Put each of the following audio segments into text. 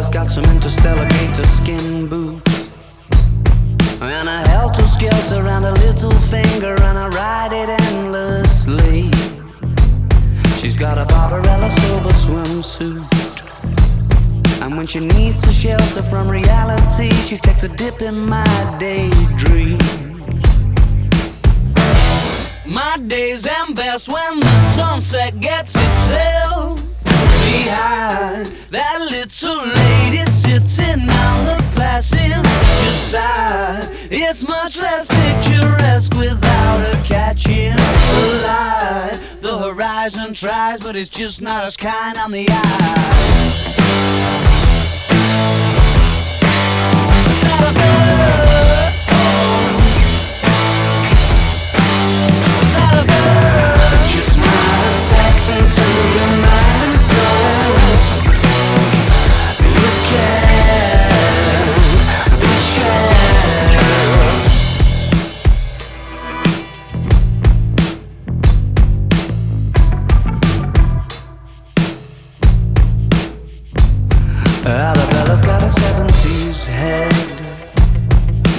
Just got some interstellar gator skin boots. And a helter skelter and a little finger, and I ride it endlessly. She's got a Barbarella silver swimsuit. And when she needs to shelter from reality, she takes a dip in my daydream. My days end best when the sunset gets in tries, but it's just not as kind on the eye.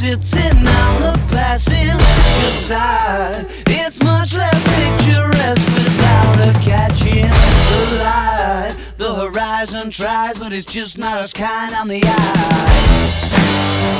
sitting on the passenger side. It's much less picturesque without her catching the light. The horizon tries, but it's just not as kind on the eye.